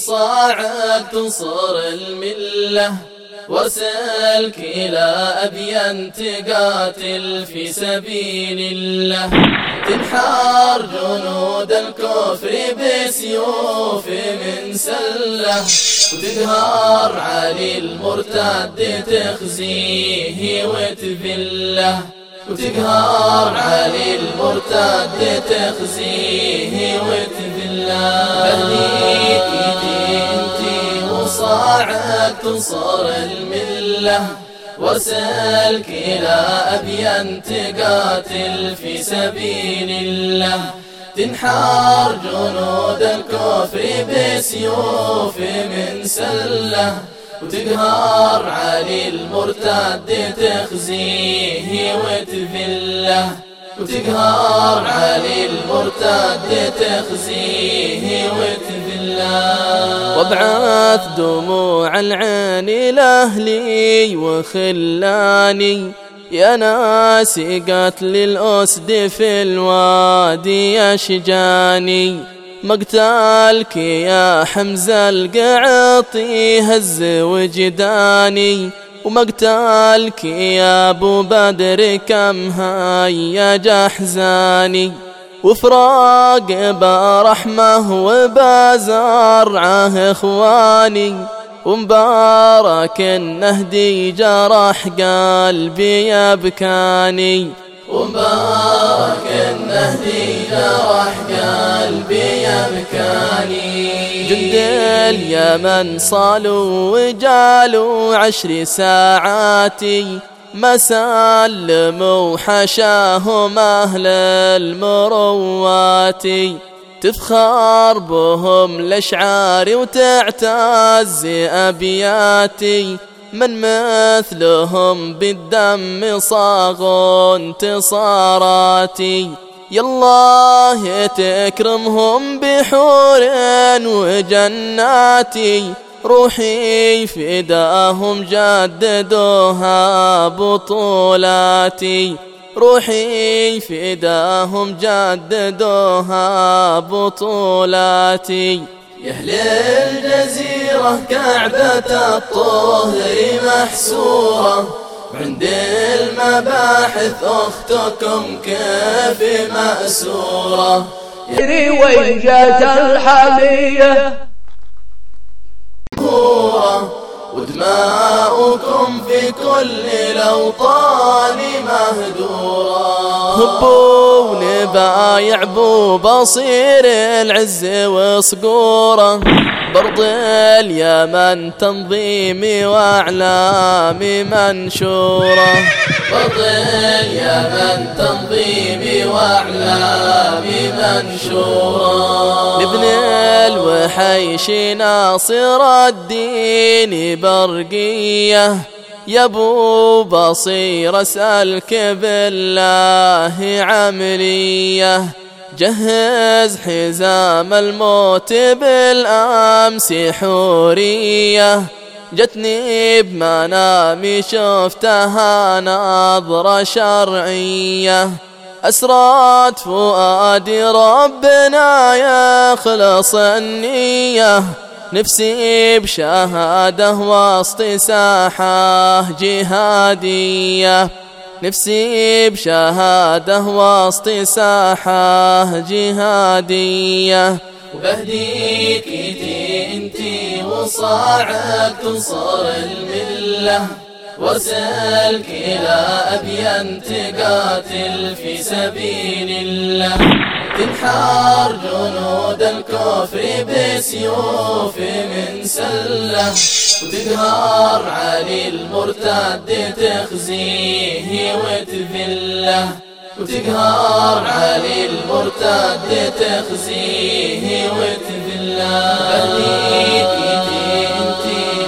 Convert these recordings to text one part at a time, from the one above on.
وصاعك تنصر الملة وارسلك إلى أبين تقاتل في سبيل الله. تنحار جنود الكفر بسيوف من سلة وتقهر علي المرتد تخزيه وتذلة. وتقهر علي المرتد تخزيه وتذلة. تنصر المله وارسلك إلى أبين تقاتل في سبيل الله تنحار جنود الكفر بسيوف من سلة وتقهر علي المرتد تخزيه وتذله وتقهر علي المرتد تخزيه وتذله. وابعث دموع العين لأهلي وخلاني. يا ناس قتل الأسد في الوادي أشجاني مقتلك يا حمزة القعطي هز وجداني. ومقتلك يا أبو بدر كم هيج احزاني وفراق برحمة وبزرعة إخواني. ومبارك النهدي جرح قلبي يبكاني. ومبارك النهدي جرح قلبي يبكاني جند اليمن صالوا وجالوا عشر ساعاتي ما سلموا حشاهم أهل المروات. تفخر بهم الأشعار وتعتز أبياتي من مثلهم بالدم صاغ انتصاراتي. يالله تكرمهم بحور وجناتي. روحي فداهم جددوها بطولاتي. روحي فداهم جددوها بطولاتي. يا أهل الجزيرة كعبة الطهر محسورة عند المباحث أختكم كيف مأسورة؟ وين جات الحمية ودماؤكم في كل الأوطان مهدورة هبوا نبايع بو بصير العز وصقوره برض اليمن تنظيمي وإعلامي منشوره برض اليمن تنظيمي وإعلامي منشوره لابن الوحيش ناصر الدين برقيه يا أبو بصير أسألك بالله عملية. جهز حزام الموت بالأمس حورية. جتني بمنامي شفتها نظرة شرعية. أسرات فؤادي ربنا يخلص النية. نفسي بشهادة وسط ساحة جهادية. نفسي بشهادة وسط ساحة جهادية. وبهديك إيدي انتي وصاعك تنصر الملة. وارسلك إلى أبين تقاتل في سبيل الله. تنحار جنود الكفر بسيوف من سلة وتقهر علي المرتد تخزيه وتذلة وتقهر علي المرتد تخزيه وتذلة.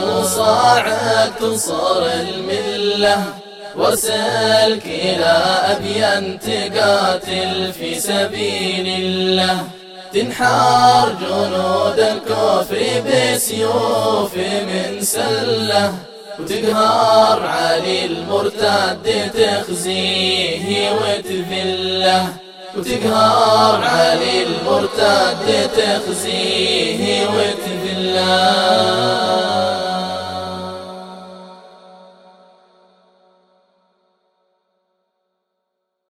وصاعد تنصر الملة وارسلك إلى أبين تقاتل في سبيل الله. تنحار جنود الكفر بسيوف من سلة. وتقهر علي المرتد تخزيه وتذله. وتقهر علي المرتد تخزيه وتذله.